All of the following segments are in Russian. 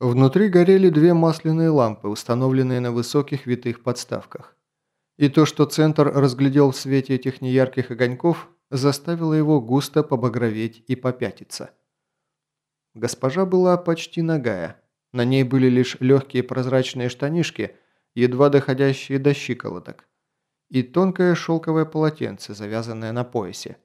Внутри горели две масляные лампы, установленные на высоких витых подставках. И то, что центр разглядел в свете этих неярких огоньков, заставило его густо побагроветь и попятиться. Госпожа была почти нагая. На ней были лишь легкие прозрачные штанишки, едва доходящие до щиколоток, и тонкое шелковое полотенце, завязанное на поясе.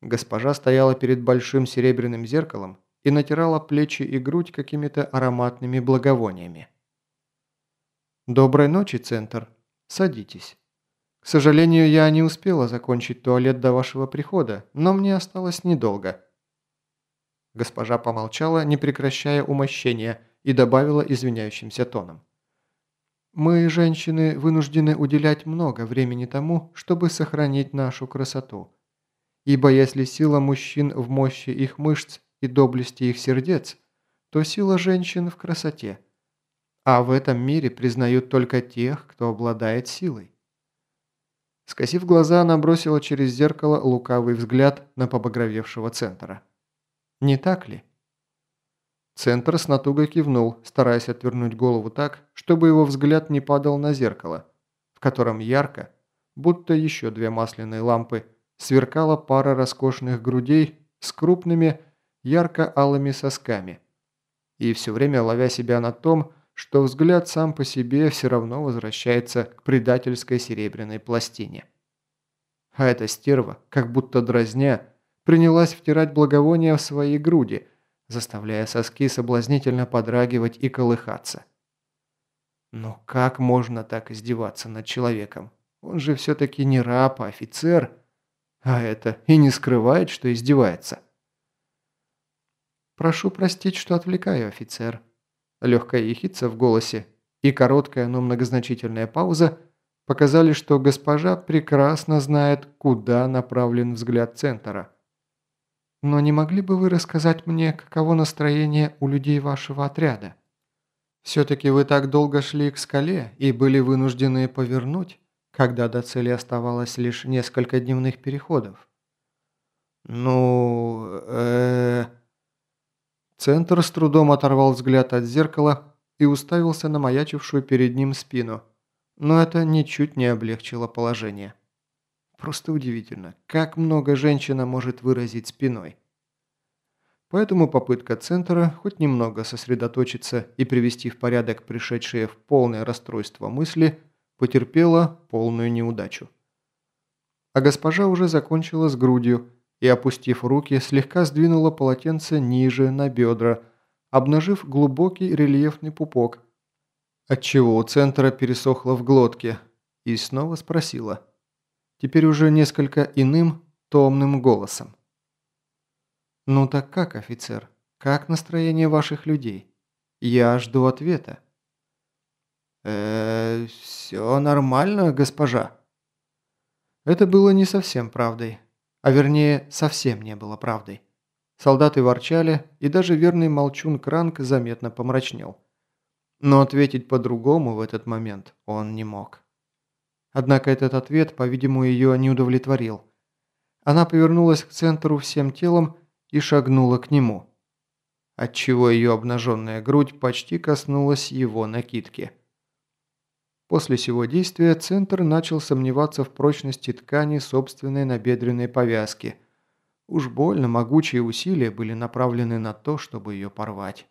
Госпожа стояла перед большим серебряным зеркалом и натирала плечи и грудь какими-то ароматными благовониями. «Доброй ночи, Центр. Садитесь. К сожалению, я не успела закончить туалет до вашего прихода, но мне осталось недолго». Госпожа помолчала, не прекращая умощения, и добавила извиняющимся тоном. «Мы, женщины, вынуждены уделять много времени тому, чтобы сохранить нашу красоту. Ибо если сила мужчин в мощи их мышц и доблести их сердец, то сила женщин в красоте. А в этом мире признают только тех, кто обладает силой. Скосив глаза, она бросила через зеркало лукавый взгляд на побагровевшего центра. «Не так ли?» Центр с натугой кивнул, стараясь отвернуть голову так, чтобы его взгляд не падал на зеркало, в котором ярко, будто еще две масляные лампы, сверкала пара роскошных грудей с крупными, ярко-алыми сосками. И все время ловя себя на том, что взгляд сам по себе все равно возвращается к предательской серебряной пластине. А эта стерва, как будто дразня, принялась втирать благовония в свои груди, заставляя соски соблазнительно подрагивать и колыхаться. Но как можно так издеваться над человеком? Он же все-таки не раб, а офицер. А это и не скрывает, что издевается. «Прошу простить, что отвлекаю, офицер». Легкая ехидца в голосе и короткая, но многозначительная пауза показали, что госпожа прекрасно знает, куда направлен взгляд центра. «Но не могли бы вы рассказать мне, каково настроение у людей вашего отряда? Все-таки вы так долго шли к скале и были вынуждены повернуть, когда до цели оставалось лишь несколько дневных переходов». «Ну... э Центр с трудом оторвал взгляд от зеркала и уставился на маячившую перед ним спину, но это ничуть не облегчило положение. Просто удивительно, как много женщина может выразить спиной. Поэтому попытка Центра хоть немного сосредоточиться и привести в порядок пришедшие в полное расстройство мысли потерпела полную неудачу. А госпожа уже закончила с грудью, и, опустив руки, слегка сдвинула полотенце ниже, на бедра, обнажив глубокий рельефный пупок, отчего у центра пересохло в глотке, и снова спросила, теперь уже несколько иным, томным голосом. «Ну так как, офицер? Как настроение ваших людей? Я жду ответа». «Э, все нормально, госпожа». Это было не совсем правдой. А вернее, совсем не было правдой. Солдаты ворчали, и даже верный молчун Кранк заметно помрачнел. Но ответить по-другому в этот момент он не мог. Однако этот ответ, по-видимому, ее не удовлетворил. Она повернулась к центру всем телом и шагнула к нему, отчего ее обнаженная грудь почти коснулась его накидки. После сего действия Центр начал сомневаться в прочности ткани собственной набедренной повязки. Уж больно могучие усилия были направлены на то, чтобы ее порвать.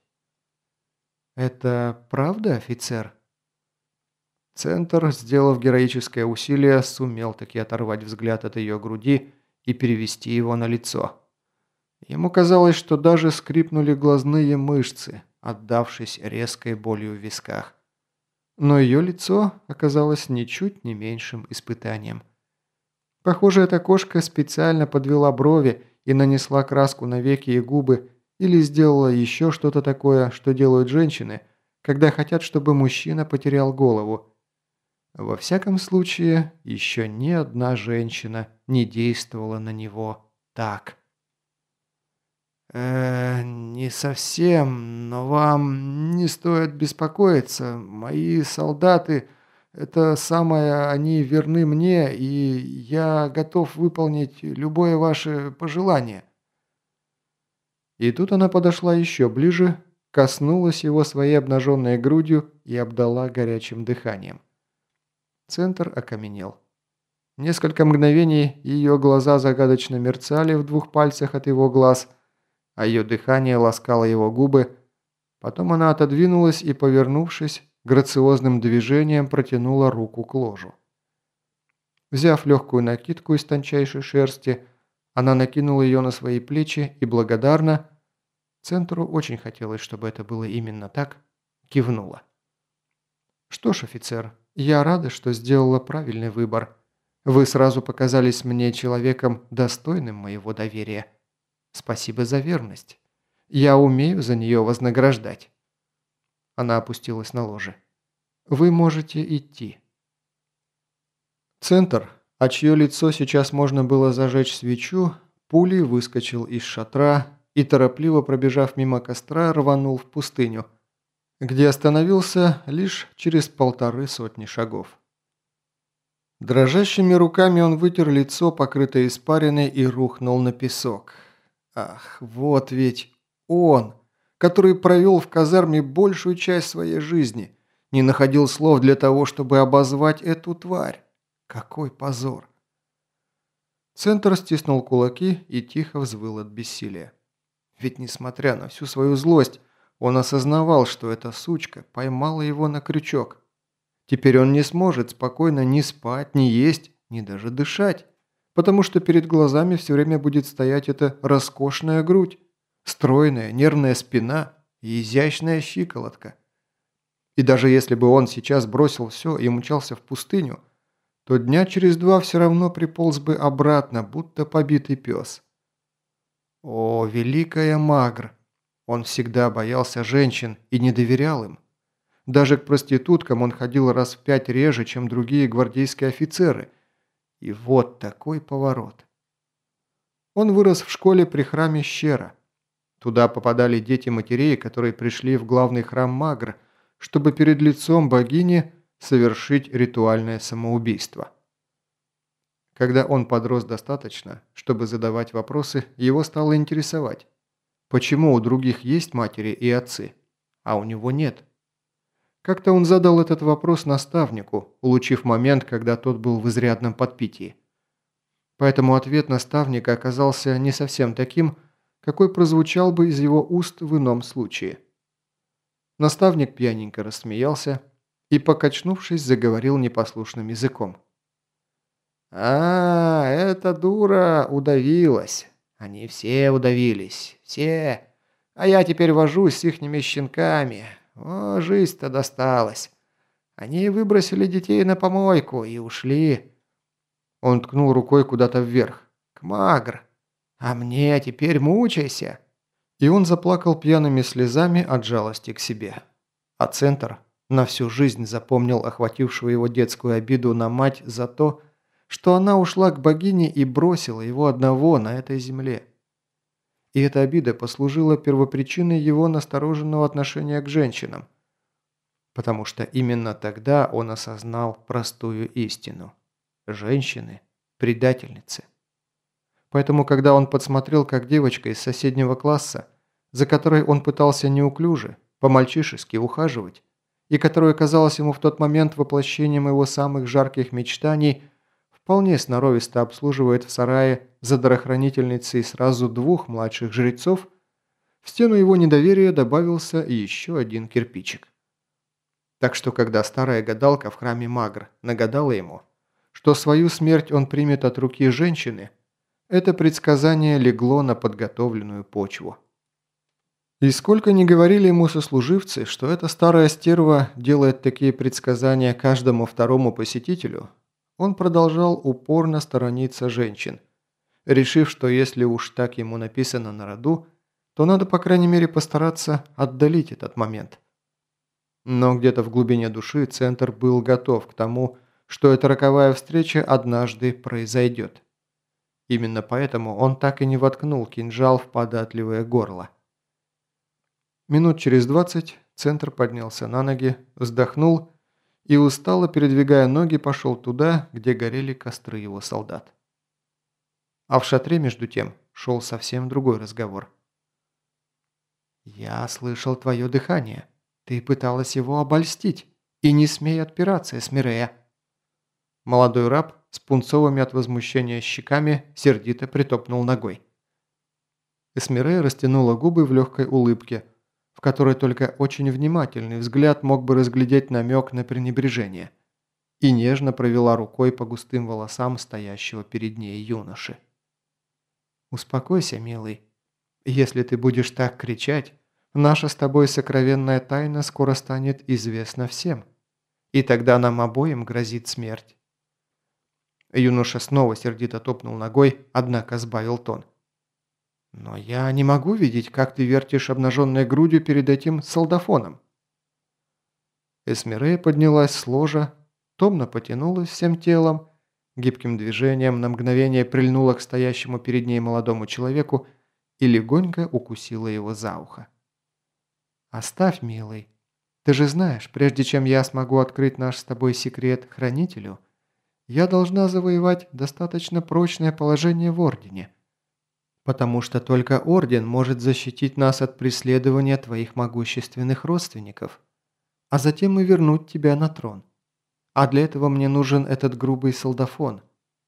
«Это правда, офицер?» Центр, сделав героическое усилие, сумел таки оторвать взгляд от ее груди и перевести его на лицо. Ему казалось, что даже скрипнули глазные мышцы, отдавшись резкой болью в висках но ее лицо оказалось ничуть не меньшим испытанием. Похоже, эта кошка специально подвела брови и нанесла краску на веки и губы или сделала еще что-то такое, что делают женщины, когда хотят, чтобы мужчина потерял голову. Во всяком случае, еще ни одна женщина не действовала на него так. «Э, не совсем, но вам не стоит беспокоиться. Мои солдаты, это самое, они верны мне, и я готов выполнить любое ваше пожелание». И тут она подошла еще ближе коснулась его своей обнаженной грудью и обдала горячим дыханием. Центр окаменел. Несколько мгновений ее глаза загадочно мерцали в двух пальцах от его глаз, а ее дыхание ласкало его губы. Потом она отодвинулась и, повернувшись, грациозным движением протянула руку к ложу. Взяв легкую накидку из тончайшей шерсти, она накинула ее на свои плечи и благодарно, Центру очень хотелось, чтобы это было именно так, кивнула. «Что ж, офицер, я рада, что сделала правильный выбор», вы сразу показались мне человеком, достойным моего доверия. Спасибо за верность. Я умею за нее вознаграждать». Она опустилась на ложе. «Вы можете идти». Центр, а чье лицо сейчас можно было зажечь свечу, пулей выскочил из шатра и, торопливо пробежав мимо костра, рванул в пустыню, где остановился лишь через полторы сотни шагов. Дрожащими руками он вытер лицо, покрытое испариной, и рухнул на песок. Ах, вот ведь он, который провел в казарме большую часть своей жизни, не находил слов для того, чтобы обозвать эту тварь. Какой позор! Центр стиснул кулаки и тихо взвыл от бессилия. Ведь несмотря на всю свою злость, он осознавал, что эта сучка поймала его на крючок. Теперь он не сможет спокойно ни спать, ни есть, ни даже дышать, потому что перед глазами все время будет стоять эта роскошная грудь, стройная нервная спина и изящная щиколотка. И даже если бы он сейчас бросил все и мчался в пустыню, то дня через два все равно приполз бы обратно, будто побитый пес. О, великая Магр! Он всегда боялся женщин и не доверял им. Даже к проституткам он ходил раз в пять реже, чем другие гвардейские офицеры. И вот такой поворот. Он вырос в школе при храме Щера. Туда попадали дети матерей, которые пришли в главный храм Магр, чтобы перед лицом богини совершить ритуальное самоубийство. Когда он подрос достаточно, чтобы задавать вопросы, его стало интересовать, почему у других есть матери и отцы, а у него нет. Как-то он задал этот вопрос наставнику, улучив момент, когда тот был в изрядном подпитии. Поэтому ответ наставника оказался не совсем таким, какой прозвучал бы из его уст в ином случае. Наставник пьяненько рассмеялся и, покачнувшись, заговорил непослушным языком. «А, эта дура удавилась. Они все удавились. Все. А я теперь вожусь с ихними щенками. О, жизнь-то досталась. Они выбросили детей на помойку и ушли. Он ткнул рукой куда-то вверх. К Магр. А мне теперь мучайся. И он заплакал пьяными слезами от жалости к себе. А Центр на всю жизнь запомнил охватившую его детскую обиду на мать за то, что она ушла к богине и бросила его одного на этой земле. И эта обида послужила первопричиной его настороженного отношения к женщинам. Потому что именно тогда он осознал простую истину. Женщины – предательницы. Поэтому, когда он подсмотрел, как девочка из соседнего класса, за которой он пытался неуклюже, по-мальчишески ухаживать, и которая казалась ему в тот момент воплощением его самых жарких мечтаний – вполне сноровисто обслуживает в сарае за дарохранительницей сразу двух младших жрецов, в стену его недоверия добавился еще один кирпичик. Так что, когда старая гадалка в храме Магр нагадала ему, что свою смерть он примет от руки женщины, это предсказание легло на подготовленную почву. И сколько ни говорили ему сослуживцы, что эта старая стерва делает такие предсказания каждому второму посетителю, он продолжал упорно сторониться женщин, решив, что если уж так ему написано на роду, то надо, по крайней мере, постараться отдалить этот момент. Но где-то в глубине души Центр был готов к тому, что эта роковая встреча однажды произойдет. Именно поэтому он так и не воткнул кинжал в податливое горло. Минут через двадцать Центр поднялся на ноги, вздохнул и, устало передвигая ноги, пошел туда, где горели костры его солдат. А в шатре, между тем, шел совсем другой разговор. «Я слышал твое дыхание. Ты пыталась его обольстить. И не смей отпираться, Эсмирея». Молодой раб с пунцовыми от возмущения щеками сердито притопнул ногой. Эсмирея растянула губы в легкой улыбке, в которой только очень внимательный взгляд мог бы разглядеть намек на пренебрежение, и нежно провела рукой по густым волосам стоящего перед ней юноши. «Успокойся, милый. Если ты будешь так кричать, наша с тобой сокровенная тайна скоро станет известна всем, и тогда нам обоим грозит смерть». Юноша снова сердито топнул ногой, однако сбавил тон. «Но я не могу видеть, как ты вертишь обнаженной грудью перед этим солдафоном». Эсмирея поднялась с ложа, томно потянулась всем телом, гибким движением на мгновение прильнула к стоящему перед ней молодому человеку и легонько укусила его за ухо. «Оставь, милый. Ты же знаешь, прежде чем я смогу открыть наш с тобой секрет хранителю, я должна завоевать достаточно прочное положение в Ордене потому что только Орден может защитить нас от преследования твоих могущественных родственников, а затем и вернуть тебя на трон. А для этого мне нужен этот грубый солдафон,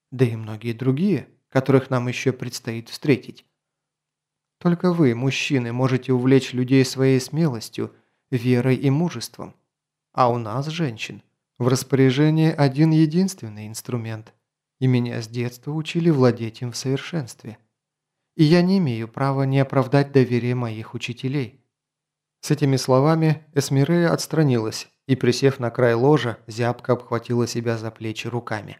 да и многие другие, которых нам еще предстоит встретить. Только вы, мужчины, можете увлечь людей своей смелостью, верой и мужеством. А у нас, женщин, в распоряжении один единственный инструмент, и меня с детства учили владеть им в совершенстве и я не имею права не оправдать доверие моих учителей». С этими словами Эсмирея отстранилась и, присев на край ложа, зябко обхватила себя за плечи руками.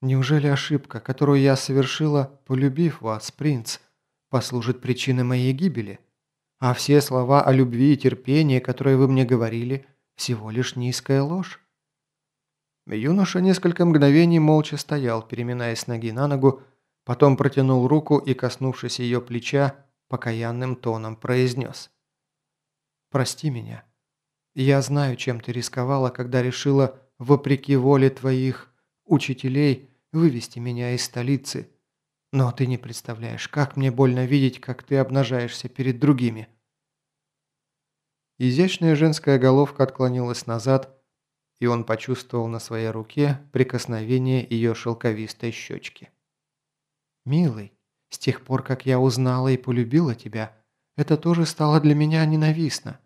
«Неужели ошибка, которую я совершила, полюбив вас, принц, послужит причиной моей гибели? А все слова о любви и терпении, которые вы мне говорили, всего лишь низкая ложь?» Юноша несколько мгновений молча стоял, переминаясь ноги на ногу, Потом протянул руку и, коснувшись ее плеча, покаянным тоном произнес. «Прости меня. Я знаю, чем ты рисковала, когда решила, вопреки воле твоих учителей, вывести меня из столицы. Но ты не представляешь, как мне больно видеть, как ты обнажаешься перед другими». Изящная женская головка отклонилась назад, и он почувствовал на своей руке прикосновение ее шелковистой щечки. «Милый, с тех пор, как я узнала и полюбила тебя, это тоже стало для меня ненавистно.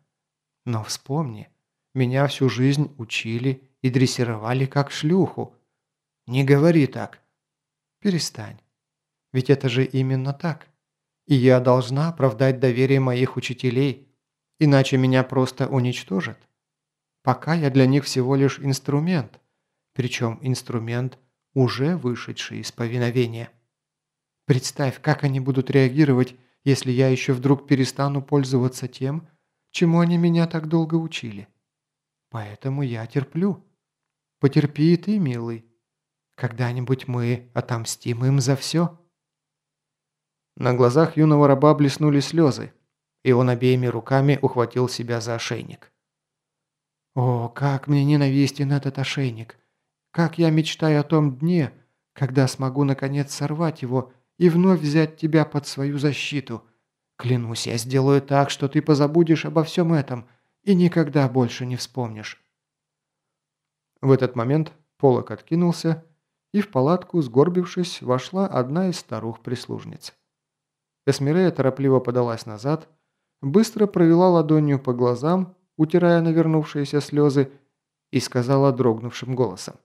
Но вспомни, меня всю жизнь учили и дрессировали как шлюху. Не говори так. Перестань. Ведь это же именно так. И я должна оправдать доверие моих учителей, иначе меня просто уничтожат. Пока я для них всего лишь инструмент, причем инструмент, уже вышедший из повиновения. Представь, как они будут реагировать, если я еще вдруг перестану пользоваться тем, чему они меня так долго учили. Поэтому я терплю. Потерпи и ты, милый. Когда-нибудь мы отомстим им за все». На глазах юного раба блеснули слезы, и он обеими руками ухватил себя за ошейник. «О, как мне ненавистен этот ошейник! Как я мечтаю о том дне, когда смогу наконец сорвать его и вновь взять тебя под свою защиту. Клянусь, я сделаю так, что ты позабудешь обо всем этом и никогда больше не вспомнишь». В этот момент полок откинулся, и в палатку, сгорбившись, вошла одна из старух-прислужниц. Эсмирея торопливо подалась назад, быстро провела ладонью по глазам, утирая навернувшиеся слезы, и сказала дрогнувшим голосом.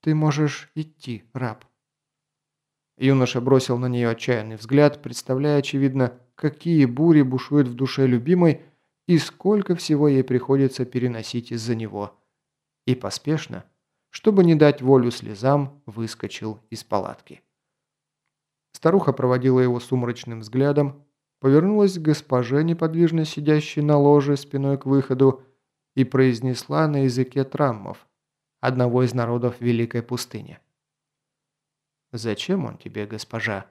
«Ты можешь идти, раб». Юноша бросил на нее отчаянный взгляд, представляя, очевидно, какие бури бушуют в душе любимой и сколько всего ей приходится переносить из-за него. И поспешно, чтобы не дать волю слезам, выскочил из палатки. Старуха проводила его сумрачным взглядом, повернулась к госпоже, неподвижно сидящей на ложе спиной к выходу, и произнесла на языке траммов, одного из народов Великой пустыни. Зачем он тебе, госпожа?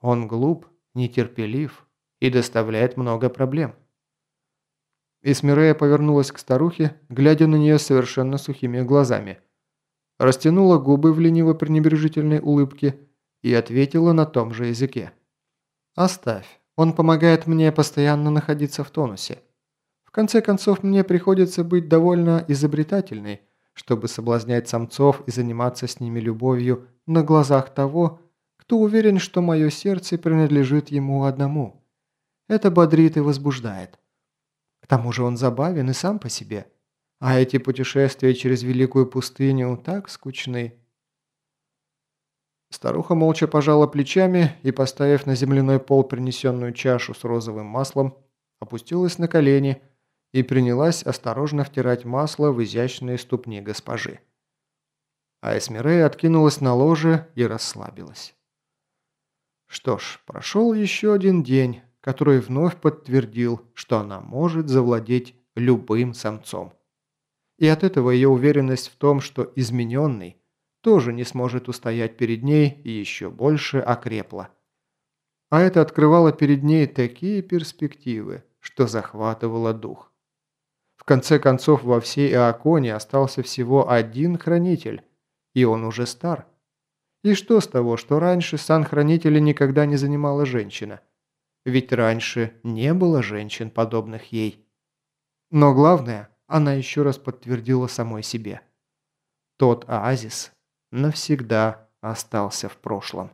Он глуп, нетерпелив и доставляет много проблем. Исмирея повернулась к старухе, глядя на нее совершенно сухими глазами. Растянула губы в лениво-пренебрежительной улыбке и ответила на том же языке. «Оставь. Он помогает мне постоянно находиться в тонусе. В конце концов, мне приходится быть довольно изобретательной, чтобы соблазнять самцов и заниматься с ними любовью на глазах того, кто уверен, что мое сердце принадлежит ему одному. Это бодрит и возбуждает. К тому же он забавен и сам по себе. А эти путешествия через великую пустыню так скучны. Старуха молча пожала плечами и, поставив на земляной пол принесенную чашу с розовым маслом, опустилась на колени и принялась осторожно втирать масло в изящные ступни госпожи. А Эсмирей откинулась на ложе и расслабилась. Что ж, прошел еще один день, который вновь подтвердил, что она может завладеть любым самцом. И от этого ее уверенность в том, что измененный тоже не сможет устоять перед ней еще больше окрепла. А это открывало перед ней такие перспективы, что захватывало дух. В конце концов, во всей Иоконе остался всего один хранитель, и он уже стар. И что с того, что раньше сан хранителя никогда не занимала женщина? Ведь раньше не было женщин, подобных ей. Но главное, она еще раз подтвердила самой себе. Тот оазис навсегда остался в прошлом.